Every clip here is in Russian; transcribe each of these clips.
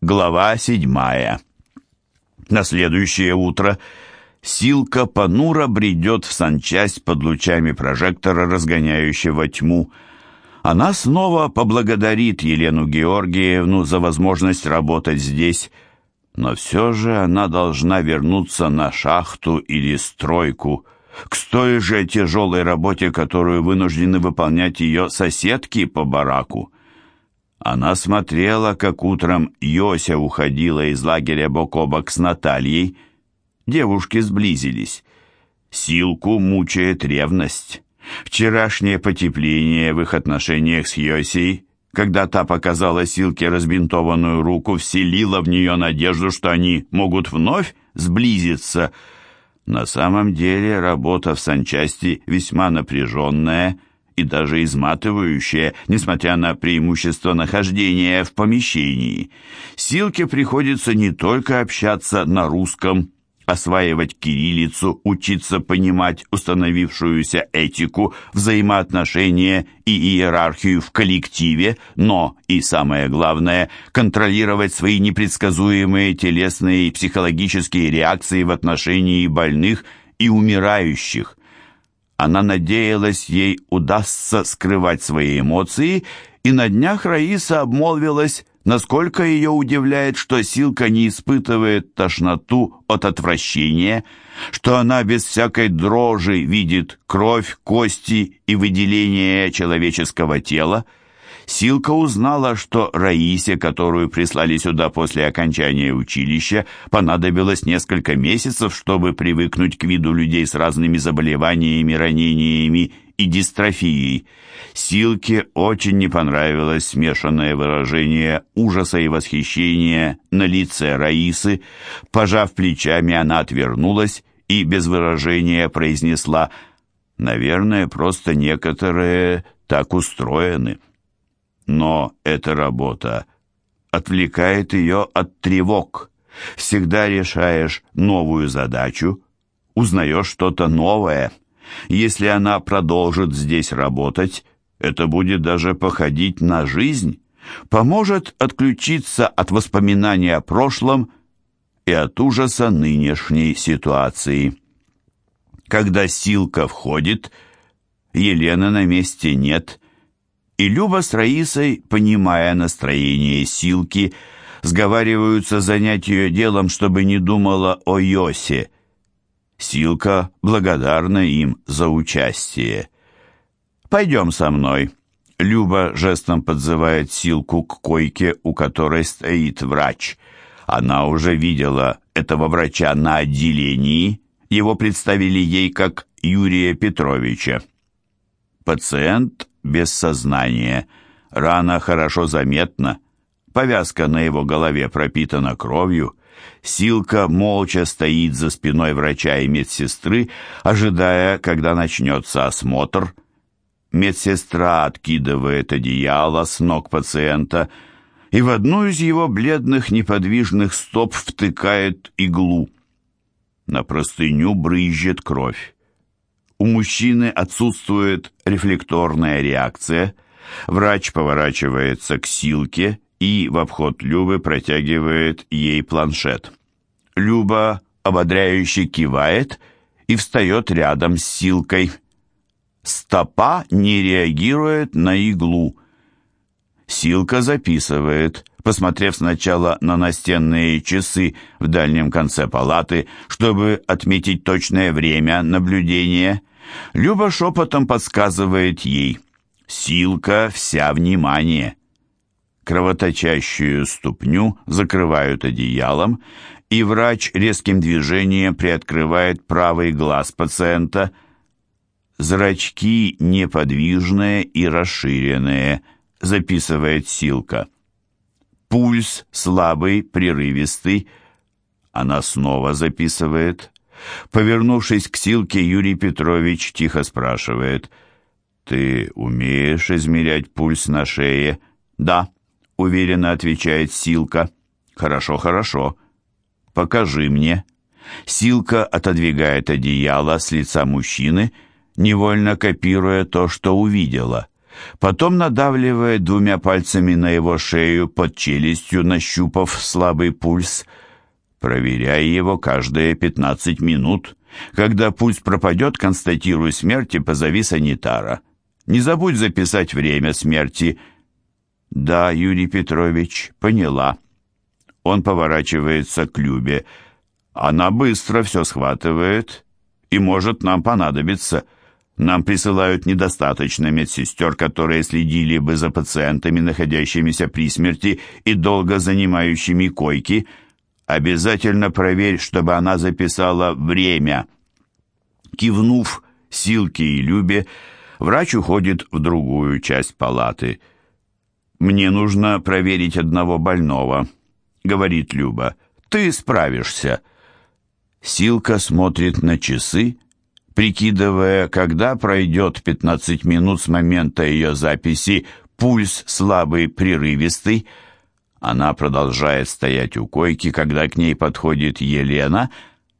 Глава седьмая. На следующее утро Силка понуро бредет в санчасть под лучами прожектора, разгоняющего тьму. Она снова поблагодарит Елену Георгиевну за возможность работать здесь, но все же она должна вернуться на шахту или стройку, к той же тяжелой работе, которую вынуждены выполнять ее соседки по бараку. Она смотрела, как утром Йося уходила из лагеря бок о бок с Натальей. Девушки сблизились. Силку мучает ревность. Вчерашнее потепление в их отношениях с Йосей, когда та показала Силке разбинтованную руку, вселила в нее надежду, что они могут вновь сблизиться. На самом деле работа в санчасти весьма напряженная и даже изматывающее, несмотря на преимущество нахождения в помещении. Силке приходится не только общаться на русском, осваивать кириллицу, учиться понимать установившуюся этику, взаимоотношения и иерархию в коллективе, но, и самое главное, контролировать свои непредсказуемые телесные и психологические реакции в отношении больных и умирающих. Она надеялась, ей удастся скрывать свои эмоции, и на днях Раиса обмолвилась, насколько ее удивляет, что Силка не испытывает тошноту от отвращения, что она без всякой дрожи видит кровь, кости и выделение человеческого тела. Силка узнала, что Раисе, которую прислали сюда после окончания училища, понадобилось несколько месяцев, чтобы привыкнуть к виду людей с разными заболеваниями, ранениями и дистрофией. Силке очень не понравилось смешанное выражение ужаса и восхищения на лице Раисы. Пожав плечами, она отвернулась и без выражения произнесла «Наверное, просто некоторые так устроены». Но эта работа отвлекает ее от тревог. Всегда решаешь новую задачу, узнаешь что-то новое. Если она продолжит здесь работать, это будет даже походить на жизнь, поможет отключиться от воспоминаний о прошлом и от ужаса нынешней ситуации. Когда Силка входит, Елены на месте нет, и Люба с Раисой, понимая настроение Силки, сговариваются занять ее делом, чтобы не думала о Йосе. Силка благодарна им за участие. «Пойдем со мной». Люба жестом подзывает Силку к койке, у которой стоит врач. Она уже видела этого врача на отделении. Его представили ей как Юрия Петровича. Пациент без сознания. Рана хорошо заметна. Повязка на его голове пропитана кровью. Силка молча стоит за спиной врача и медсестры, ожидая, когда начнется осмотр. Медсестра откидывает одеяло с ног пациента и в одну из его бледных неподвижных стоп втыкает иглу. На простыню брызжет кровь. У мужчины отсутствует рефлекторная реакция. Врач поворачивается к Силке и в обход Любы протягивает ей планшет. Люба ободряюще кивает и встает рядом с Силкой. Стопа не реагирует на иглу. Силка записывает, посмотрев сначала на настенные часы в дальнем конце палаты, чтобы отметить точное время наблюдения. Люба шепотом подсказывает ей. Силка вся внимание. Кровоточащую ступню закрывают одеялом, и врач резким движением приоткрывает правый глаз пациента. Зрачки неподвижные и расширенные, записывает Силка. Пульс слабый, прерывистый. Она снова записывает. Повернувшись к Силке, Юрий Петрович тихо спрашивает. «Ты умеешь измерять пульс на шее?» «Да», — уверенно отвечает Силка. «Хорошо, хорошо. Покажи мне». Силка отодвигает одеяло с лица мужчины, невольно копируя то, что увидела — потом надавливает двумя пальцами на его шею под челюстью, нащупав слабый пульс, проверяя его каждые 15 минут. Когда пульс пропадет, констатируй смерть и позови санитара. Не забудь записать время смерти. Да, Юрий Петрович, поняла. Он поворачивается к Любе. Она быстро все схватывает и может нам понадобиться. Нам присылают недостаточно медсестер, которые следили бы за пациентами, находящимися при смерти и долго занимающими койки. Обязательно проверь, чтобы она записала время. Кивнув Силке и Любе, врач уходит в другую часть палаты. «Мне нужно проверить одного больного», — говорит Люба. «Ты справишься». Силка смотрит на часы, прикидывая, когда пройдет 15 минут с момента ее записи, пульс слабый, прерывистый. Она продолжает стоять у койки, когда к ней подходит Елена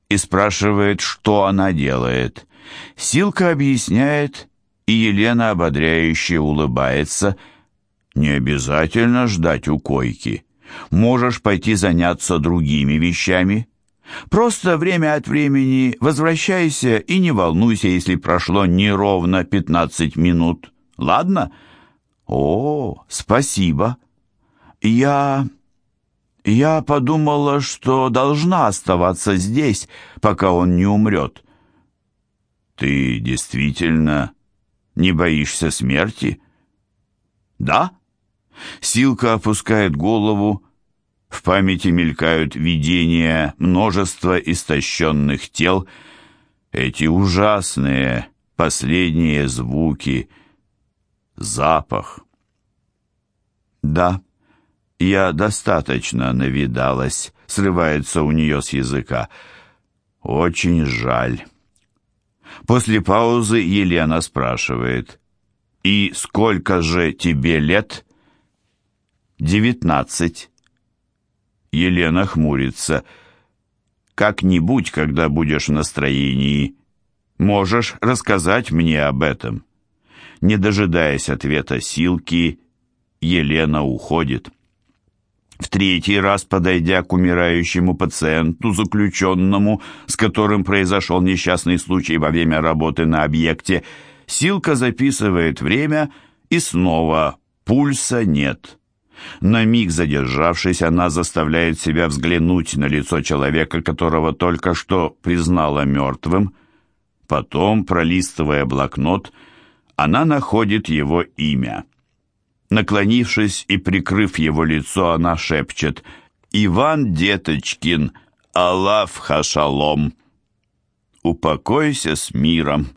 и спрашивает, что она делает. Силка объясняет, и Елена ободряюще улыбается. «Не обязательно ждать у койки. Можешь пойти заняться другими вещами». Просто время от времени возвращайся и не волнуйся, если прошло неровно пятнадцать минут. Ладно? О, спасибо. Я... Я подумала, что должна оставаться здесь, пока он не умрет. Ты действительно не боишься смерти? Да? Силка опускает голову, в памяти мелькают видения множества истощенных тел, эти ужасные последние звуки, запах. Да, я достаточно навидалась, срывается у нее с языка. Очень жаль. После паузы Елена спрашивает, «И сколько же тебе лет?» «Девятнадцать». Елена хмурится. «Как-нибудь, когда будешь в настроении, можешь рассказать мне об этом». Не дожидаясь ответа Силки, Елена уходит. В третий раз, подойдя к умирающему пациенту, заключенному, с которым произошел несчастный случай во время работы на объекте, Силка записывает время, и снова пульса нет. На миг задержавшись, она заставляет себя взглянуть на лицо человека, которого только что признала мертвым. Потом, пролистывая блокнот, она находит его имя. Наклонившись и прикрыв его лицо, она шепчет «Иван Деточкин, Аллах Хашалом». «Упокойся с миром».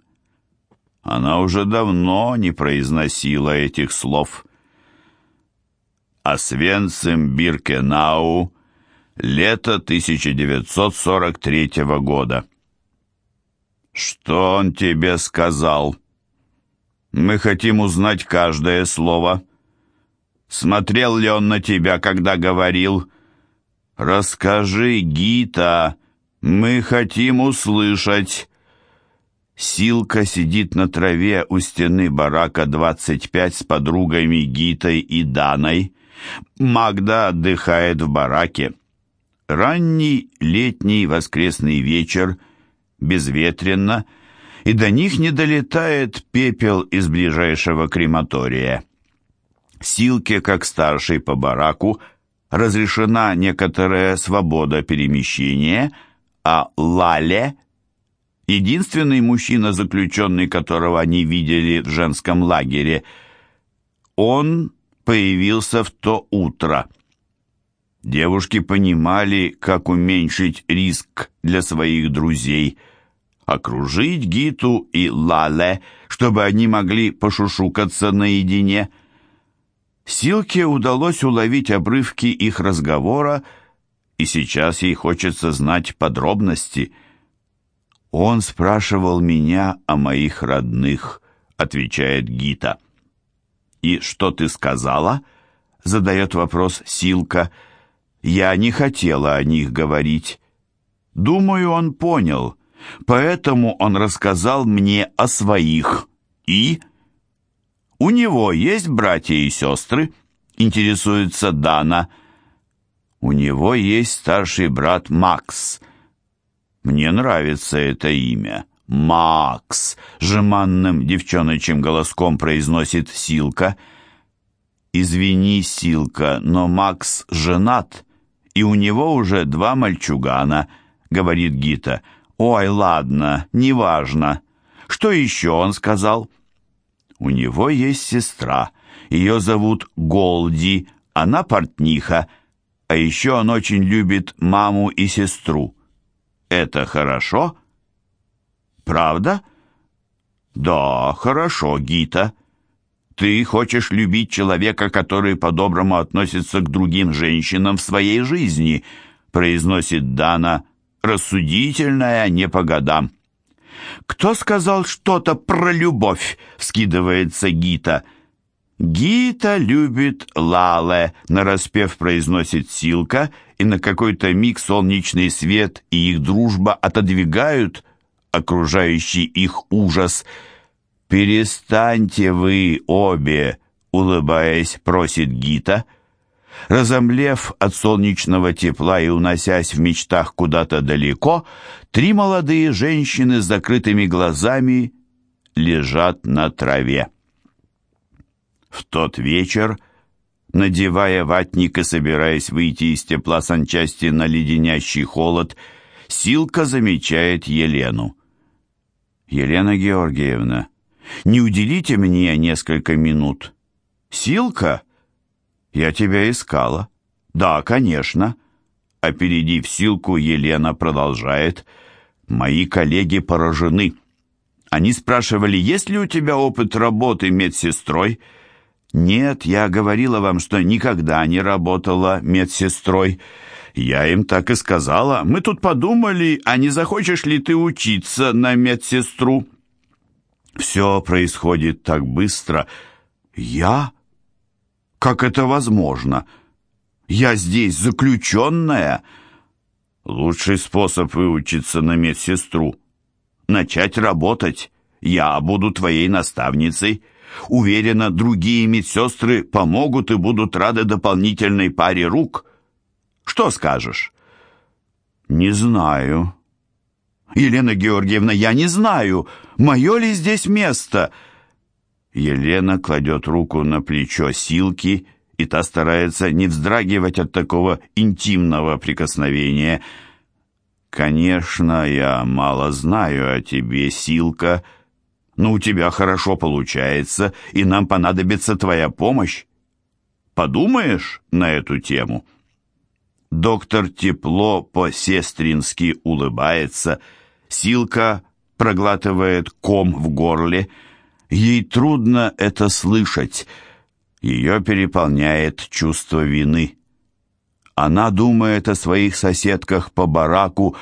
Она уже давно не произносила этих слов. Освенцим Биркенау, лето 1943 года. «Что он тебе сказал?» «Мы хотим узнать каждое слово. Смотрел ли он на тебя, когда говорил?» «Расскажи, Гита, мы хотим услышать». Силка сидит на траве у стены барака 25 с подругами Гитой и Даной. Магда отдыхает в бараке. Ранний летний воскресный вечер, безветренно, и до них не долетает пепел из ближайшего крематория. Силке, как старшей по бараку, разрешена некоторая свобода перемещения, а Лале, единственный мужчина, заключенный которого они видели в женском лагере, он появился в то утро. Девушки понимали, как уменьшить риск для своих друзей, окружить Гиту и Лале, чтобы они могли пошушукаться наедине. Силке удалось уловить обрывки их разговора, и сейчас ей хочется знать подробности. «Он спрашивал меня о моих родных», — отвечает Гита. «И что ты сказала?» — задает вопрос Силка. «Я не хотела о них говорить. Думаю, он понял, поэтому он рассказал мне о своих. И...» У него есть братья и сестры?» — интересуется Дана. «У него есть старший брат Макс». «Мне нравится это имя». «Макс!» — жеманным девчоночим голоском произносит Силка. «Извини, Силка, но Макс женат, и у него уже два мальчугана», — говорит Гита. «Ой, ладно, неважно. Что еще он сказал?» «У него есть сестра. Ее зовут Голди, она портниха, а еще он очень любит маму и сестру. Это хорошо?» Правда? Да, хорошо, Гита. Ты хочешь любить человека, который по-доброму относится к другим женщинам в своей жизни, произносит Дана, рассудительная не по годам. Кто сказал что-то про любовь? вскидывается Гита. Гита любит Лале, нараспев произносит Силка, и на какой-то миг солнечный свет и их дружба отодвигают окружающий их ужас. «Перестаньте вы обе!» — улыбаясь, просит Гита. Разомлев от солнечного тепла и уносясь в мечтах куда-то далеко, три молодые женщины с закрытыми глазами лежат на траве. В тот вечер, надевая ватник и собираясь выйти из тепла санчасти на леденящий холод, Силка замечает Елену. «Елена Георгиевна, не уделите мне несколько минут?» «Силка?» «Я тебя искала». «Да, конечно». Опередив Силку, Елена продолжает. «Мои коллеги поражены. Они спрашивали, есть ли у тебя опыт работы медсестрой?» «Нет, я говорила вам, что никогда не работала медсестрой». Я им так и сказала. Мы тут подумали, а не захочешь ли ты учиться на медсестру? Все происходит так быстро. Я? Как это возможно? Я здесь заключенная. Лучший способ выучиться на медсестру — начать работать. Я буду твоей наставницей. Уверена, другие медсестры помогут и будут рады дополнительной паре рук — что скажешь?» «Не знаю». «Елена Георгиевна, я не знаю, мое ли здесь место?» Елена кладет руку на плечо Силки, и та старается не вздрагивать от такого интимного прикосновения. «Конечно, я мало знаю о тебе, Силка, но у тебя хорошо получается, и нам понадобится твоя помощь. Подумаешь на эту тему?» Доктор тепло по-сестрински улыбается. Силка проглатывает ком в горле. Ей трудно это слышать. Ее переполняет чувство вины. Она думает о своих соседках по бараку,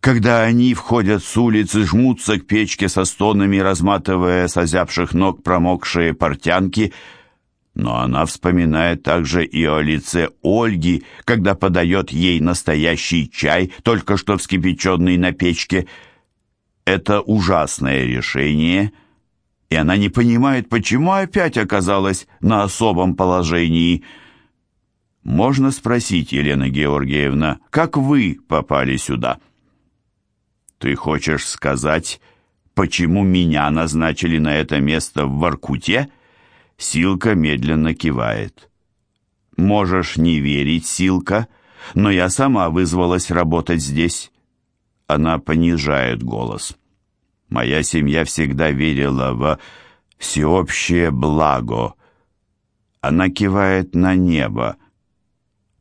когда они входят с улицы, жмутся к печке со стонами, разматывая с озябших ног промокшие портянки — но она вспоминает также и о лице Ольги, когда подает ей настоящий чай, только что вскипяченный на печке. Это ужасное решение, и она не понимает, почему опять оказалась на особом положении. Можно спросить, Елена Георгиевна, как вы попали сюда? Ты хочешь сказать, почему меня назначили на это место в Воркуте? — Силка медленно кивает. «Можешь не верить, Силка, но я сама вызвалась работать здесь». Она понижает голос. «Моя семья всегда верила во всеобщее благо». Она кивает на небо.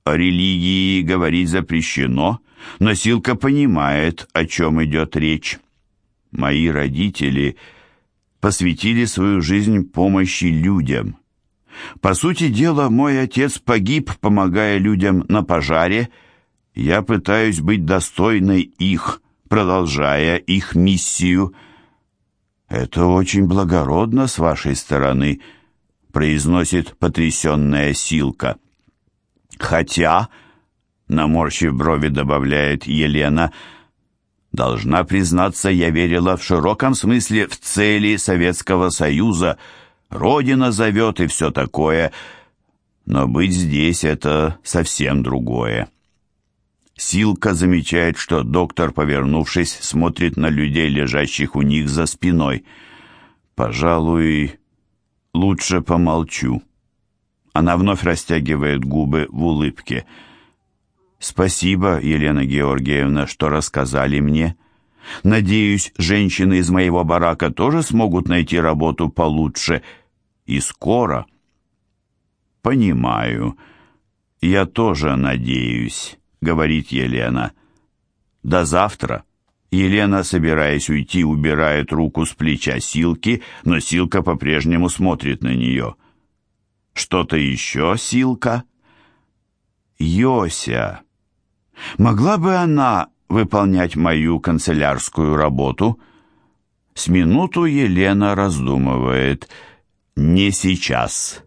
О религии говорить запрещено, но Силка понимает, о чем идет речь. Мои родители посвятили свою жизнь помощи людям. По сути дела, мой отец погиб, помогая людям на пожаре. Я пытаюсь быть достойной их, продолжая их миссию. «Это очень благородно с вашей стороны», — произносит потрясенная Силка. «Хотя», — наморщив брови, добавляет Елена, — Должна признаться, я верила в широком смысле в цели Советского Союза. Родина зовет и все такое, но быть здесь — это совсем другое. Силка замечает, что доктор, повернувшись, смотрит на людей, лежащих у них за спиной. «Пожалуй, лучше помолчу». Она вновь растягивает губы в улыбке. «Спасибо, Елена Георгиевна, что рассказали мне. Надеюсь, женщины из моего барака тоже смогут найти работу получше и скоро». «Понимаю. Я тоже надеюсь» говорит Елена. До завтра. Елена, собираясь уйти, убирает руку с плеча Силки, но Силка по-прежнему смотрит на нее. «Что-то еще, Силка?» «Йося. Могла бы она выполнять мою канцелярскую работу?» С минуту Елена раздумывает. «Не сейчас.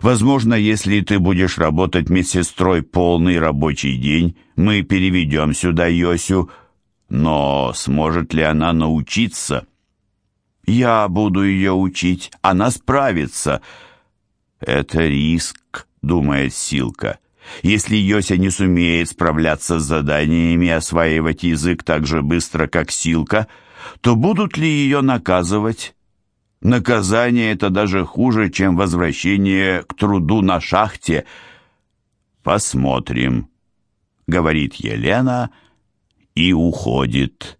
Возможно, если ты будешь работать медсестрой полный рабочий день, мы переведем сюда Йосю. Но сможет ли она научиться? Я буду ее учить, она справится. Это риск, думает Силка. Если Йося не сумеет справляться с заданиями и осваивать язык так же быстро, как Силка, то будут ли ее наказывать? Наказание это даже хуже, чем возвращение к труду на шахте. Посмотрим, говорит Елена и уходит.